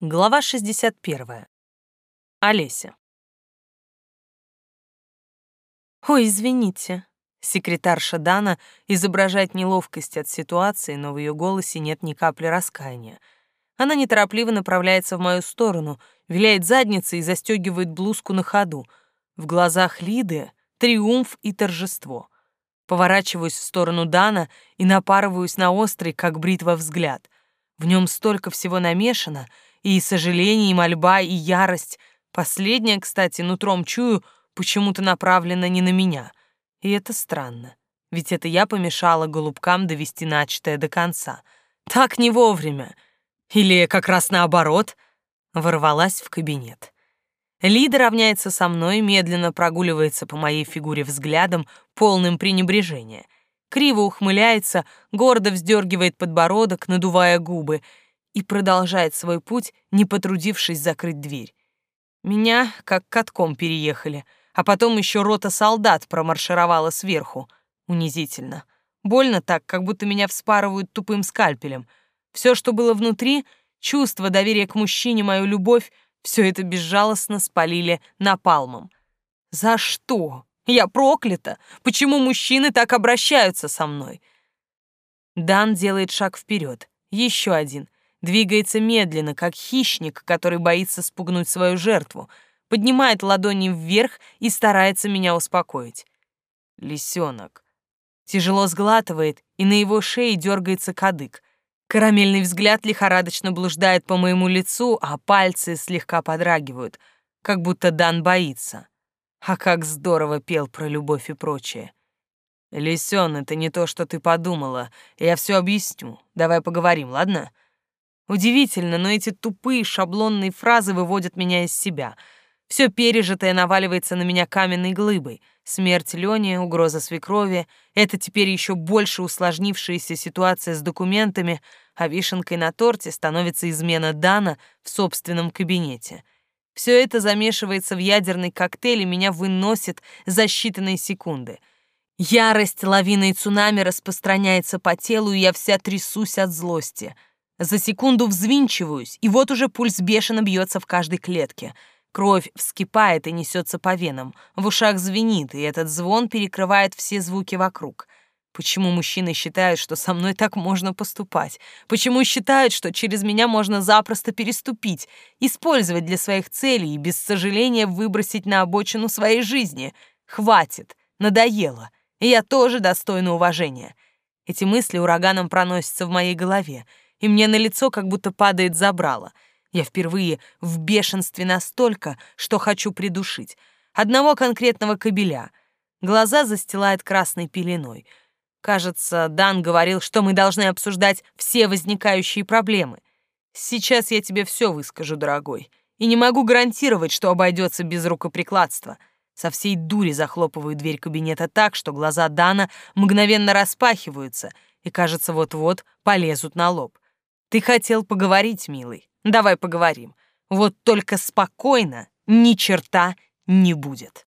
Глава 61. Олеся. «Ой, извините». Секретарша Дана изображает неловкость от ситуации, но в ее голосе нет ни капли раскаяния. Она неторопливо направляется в мою сторону, виляет задницей и застегивает блузку на ходу. В глазах Лиды триумф и торжество. Поворачиваюсь в сторону Дана и напарываюсь на острый, как бритва, взгляд. В нем столько всего намешано — и сожаление, и мольба, и ярость. Последняя, кстати, нутром чую, почему-то направлена не на меня. И это странно, ведь это я помешала голубкам довести начатое до конца. Так не вовремя. Или как раз наоборот. Ворвалась в кабинет. Лида равняется со мной, медленно прогуливается по моей фигуре взглядом, полным пренебрежения. Криво ухмыляется, гордо вздергивает подбородок, надувая губы — и продолжает свой путь, не потрудившись закрыть дверь. Меня как катком переехали, а потом еще рота солдат промаршировала сверху. Унизительно. Больно так, как будто меня вспарывают тупым скальпелем. Все, что было внутри, чувство, доверие к мужчине, мою любовь, все это безжалостно спалили напалмом. За что? Я проклята! Почему мужчины так обращаются со мной? Дан делает шаг вперед, еще один — двигается медленно, как хищник, который боится спугнуть свою жертву, поднимает ладони вверх и старается меня успокоить. Лисенок. Тяжело сглатывает, и на его шее дергается кадык. Карамельный взгляд лихорадочно блуждает по моему лицу, а пальцы слегка подрагивают, как будто Дан боится. А как здорово пел про любовь и прочее. «Лисён, это не то, что ты подумала. Я все объясню. Давай поговорим, ладно?» Удивительно, но эти тупые шаблонные фразы выводят меня из себя. Все пережитое наваливается на меня каменной глыбой. Смерть Лёни, угроза свекрови, это теперь еще больше усложнившаяся ситуация с документами, а вишенкой на торте становится измена Дана в собственном кабинете. Все это замешивается в ядерный коктейль и меня выносит за считанные секунды. Ярость лавиной цунами распространяется по телу, и я вся трясусь от злости — за секунду взвинчиваюсь, и вот уже пульс бешено бьется в каждой клетке. Кровь вскипает и несется по венам, в ушах звенит, и этот звон перекрывает все звуки вокруг. Почему мужчины считают, что со мной так можно поступать? Почему считают, что через меня можно запросто переступить, использовать для своих целей и без сожаления выбросить на обочину своей жизни? Хватит, надоело, и я тоже достойна уважения. Эти мысли ураганом проносятся в моей голове — и мне на лицо как будто падает забрало. Я впервые в бешенстве настолько, что хочу придушить. Одного конкретного кобеля. Глаза застилает красной пеленой. Кажется, Дан говорил, что мы должны обсуждать все возникающие проблемы. Сейчас я тебе все выскажу, дорогой. И не могу гарантировать, что обойдется без рукоприкладства. Со всей дури захлопываю дверь кабинета так, что глаза Дана мгновенно распахиваются и, кажется, вот-вот полезут на лоб. Ты хотел поговорить, милый. Давай поговорим. Вот только спокойно ни черта не будет.